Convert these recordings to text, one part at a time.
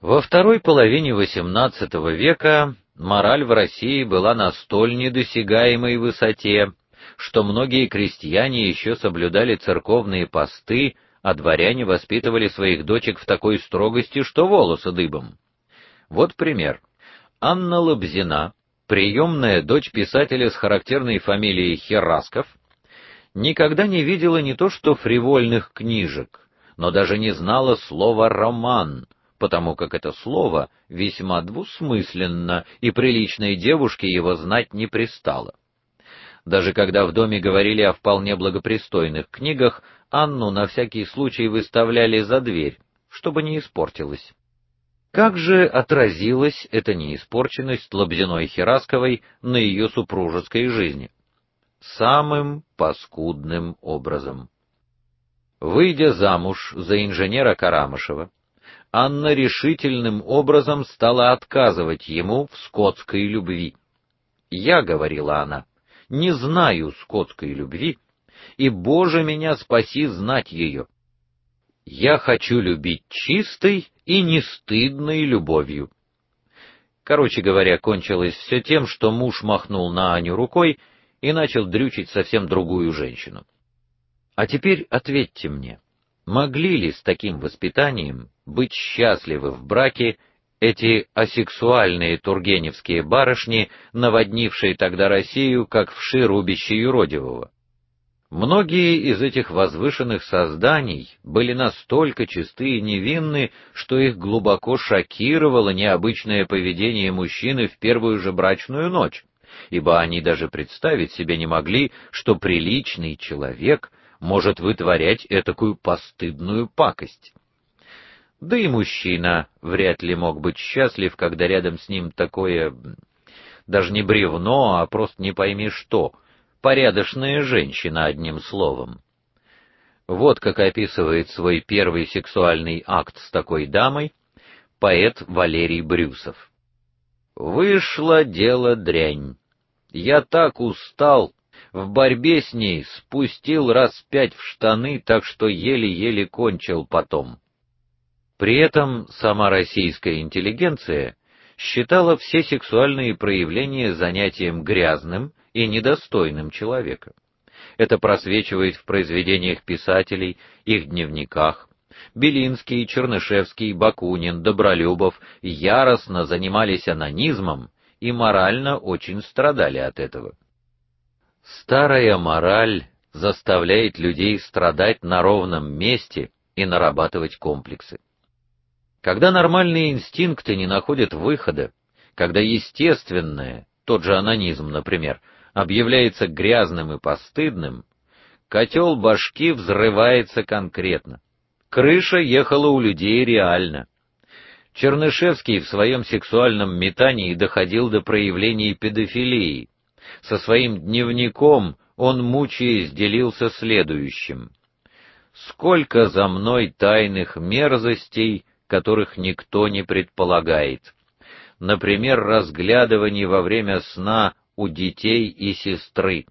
Во второй половине XVIII века мораль в России была на столь недосягаемой высоте, что многие крестьяне еще соблюдали церковные посты, а дворяне воспитывали своих дочек в такой строгости, что волосы дыбом. Вот пример. Анна Лобзина, приемная дочь писателя с характерной фамилией Херасков, никогда не видела не то что фривольных книжек, но даже не знала слова роман, потому как это слово весьма двусмысленно, и приличной девушке его знать не пристало. Даже когда в доме говорили о вполне благопристойных книгах, Анну на всякий случай выставляли за дверь, чтобы не испортилась. Как же отразилась эта неиспорченность Лобзиной Херасковой на ее супружеской жизни? Самым паскудным образом. Выйдя замуж за инженера Карамышева, Анна решительным образом стала отказывать ему в скотской любви. "Я", говорила она, "не знаю скотской любви, и Боже меня спаси знать ее. Я хочу любить чистой и не стыдной любовью". Короче говоря, кончилось все тем, что муж махнул на Аню рукой и начал дрючить совсем другую женщину. А теперь ответьте мне, могли ли с таким воспитанием быть счастливы в браке эти асексуальные тургеневские барышни, наводнившие тогда Россию, как вши рубящие юродивого? Многие из этих возвышенных созданий были настолько чисты и невинны, что их глубоко шокировало необычное поведение мужчины в первую же брачную ночь, ибо они даже представить себе не могли, что приличный человек может вытворять этакую постыдную пакость. Да и мужчина вряд ли мог быть счастлив, когда рядом с ним такое даже не бревно, а просто не пойми что, порядочная женщина одним словом. Вот как описывает свой первый сексуальный акт с такой дамой поэт Валерий Брюсов. Вышло дело дрянь. Я так устал, в борьбе с ней спустил раз пять в штаны, так что еле-еле кончил потом. При этом сама российская интеллигенция считала все сексуальные проявления занятием грязным и недостойным человека. Это просвечивает в произведениях писателей, их дневниках. Белинский, Чернышевский, Бакунин, Добролюбов яростно занимались анонизмом и морально очень страдали от этого. Старая мораль заставляет людей страдать на ровном месте и нарабатывать комплексы. Когда нормальные инстинкты не находят выхода, когда естественное, тот же анонизм, например, объявляется грязным и постыдным, котел башки взрывается конкретно. Крыша ехала у людей реально. Чернышевский в своем сексуальном метании доходил до проявлений педофилии. Со своим дневником он мучаясь делился следующим: Сколько за мной тайных мерзостей, которых никто не предполагает. Например, разглядывание во время сна у детей и сестры.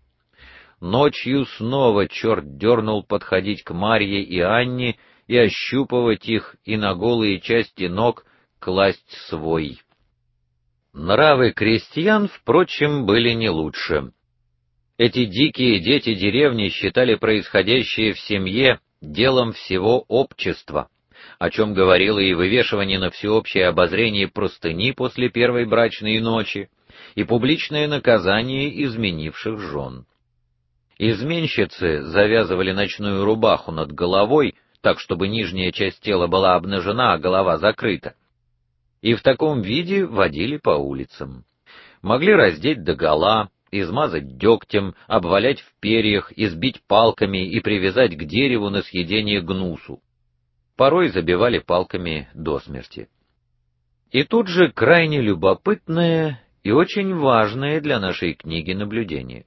Ночью снова черт дернул подходить к Марье и Анне и ощупывать их и на голые части ног класть свой. Нравы крестьян, впрочем, были не лучше. Эти дикие дети деревни считали происходящее в семье делом всего общества о чем говорило и вывешивание на всеобщее обозрение простыни после первой брачной ночи, и публичное наказание изменивших жен. Изменщицы завязывали ночную рубаху над головой, так чтобы нижняя часть тела была обнажена, а голова закрыта. И в таком виде водили по улицам. Могли раздеть догола, измазать дегтем, обвалять в перьях, избить палками и привязать к дереву на съедение гнусу порой забивали палками до смерти. И тут же крайне любопытное и очень важное для нашей книги наблюдение.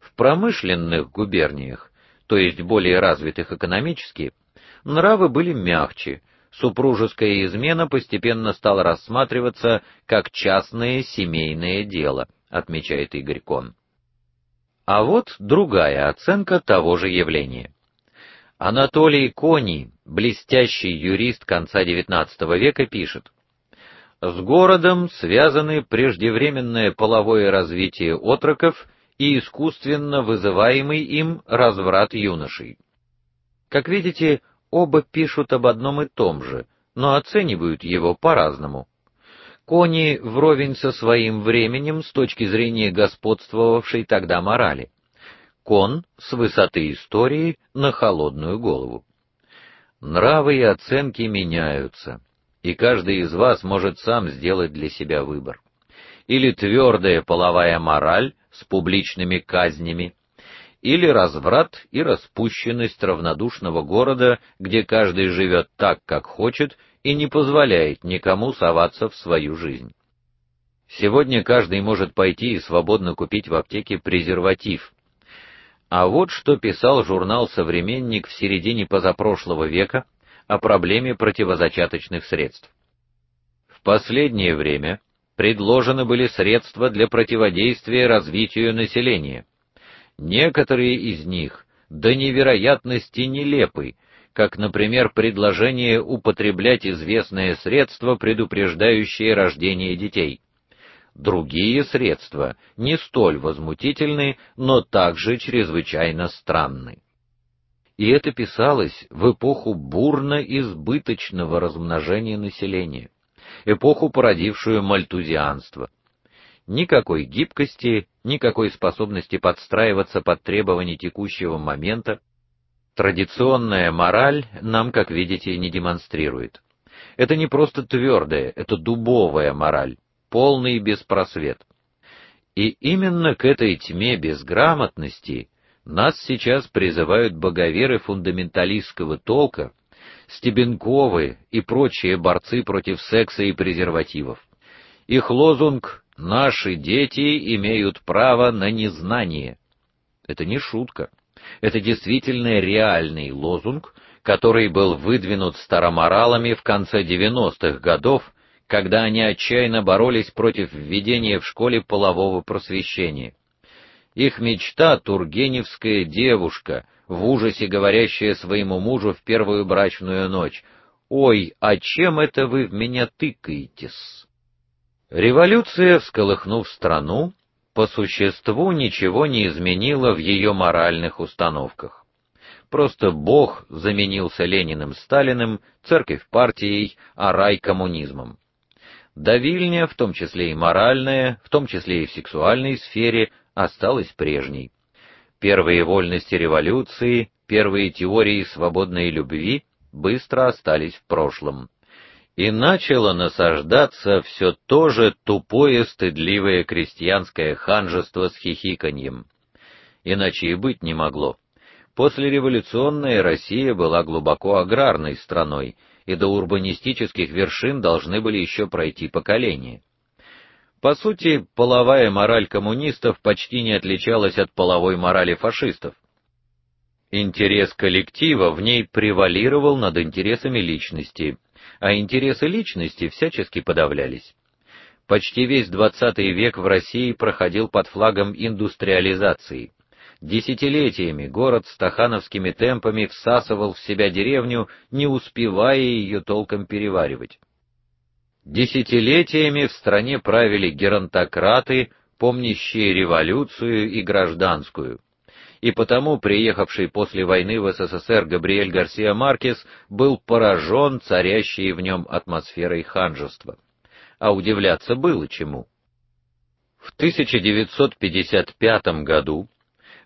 В промышленных губерниях, то есть более развитых экономически, нравы были мягче. Супружеская измена постепенно стала рассматриваться как частное семейное дело, отмечает Игорь Кон. А вот другая оценка того же явления. Анатолий Кони, блестящий юрист конца XIX века, пишет: С городом связаны преждевременное половое развитие отроков и искусственно вызываемый им разврат юношей. Как видите, оба пишут об одном и том же, но оценивают его по-разному. Кони вровень со своим временем с точки зрения господствовавшей тогда морали. Кон с высоты истории на холодную голову. Нравы и оценки меняются, и каждый из вас может сам сделать для себя выбор. Или твердая половая мораль с публичными казнями, или разврат и распущенность равнодушного города, где каждый живет так, как хочет, и не позволяет никому соваться в свою жизнь. Сегодня каждый может пойти и свободно купить в аптеке презерватив. А вот что писал журнал Современник в середине позапрошлого века о проблеме противозачаточных средств. В последнее время предложены были средства для противодействия развитию населения. Некоторые из них до невероятности нелепы, как, например, предложение употреблять известное средство, предупреждающее рождение детей. Другие средства не столь возмутительны, но также чрезвычайно странны. И это писалось в эпоху бурно избыточного размножения населения, эпоху, породившую мальтузианство. Никакой гибкости, никакой способности подстраиваться под требования текущего момента, Традиционная мораль нам, как видите, не демонстрирует. Это не просто твердая, это дубовая мораль, полный беспросвет. И именно к этой тьме безграмотности нас сейчас призывают боговеры фундаменталистского толка, Стебенковы и прочие борцы против секса и презервативов. Их лозунг наши дети имеют право на незнание. Это не шутка. Это действительно реальный лозунг, который был выдвинут староморалами в конце 90-х годов, когда они отчаянно боролись против введения в школе полового просвещения. Их мечта тургеневская девушка, в ужасе говорящая своему мужу в первую брачную ночь: "Ой, а чем это вы в меня тыкаетесь?" Революция, всколыхнув страну, по существу ничего не изменило в ее моральных установках. Просто Бог заменился Лениным Сталиным, церковь партией, а рай коммунизмом. Давильня, в том числе и моральная, в том числе и в сексуальной сфере, осталась прежней. Первые вольности революции, первые теории свободной любви быстро остались в прошлом и начало насаждаться все то же тупое стыдливое крестьянское ханжество с хихиканьем. Иначе и быть не могло. Послереволюционная Россия была глубоко аграрной страной, и до урбанистических вершин должны были еще пройти поколения. По сути, половая мораль коммунистов почти не отличалась от половой морали фашистов. Интерес коллектива в ней превалировал над интересами личности, а интересы личности всячески подавлялись. Почти весь XX век в России проходил под флагом индустриализации. Десятилетиями город стахановскими темпами всасывал в себя деревню, не успевая ее толком переваривать. Десятилетиями в стране правили геронтократы, помнящие революцию и гражданскую и потому приехавший после войны в СССР Габриэль Гарсия Маркес был поражен царящей в нем атмосферой ханжества. А удивляться было чему. В 1955 году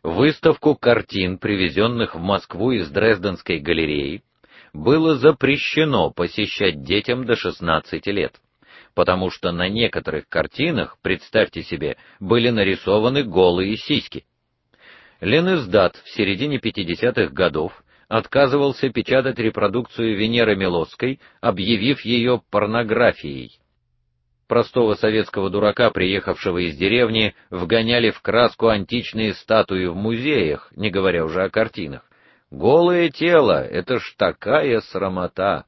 выставку картин, привезенных в Москву из Дрезденской галереи, было запрещено посещать детям до 16 лет, потому что на некоторых картинах, представьте себе, были нарисованы голые сиськи. Ленэздат в середине 50-х годов отказывался печатать репродукцию Венеры Милосской, объявив ее порнографией. Простого советского дурака, приехавшего из деревни, вгоняли в краску античные статуи в музеях, не говоря уже о картинах. Голое тело это ж такая срамота.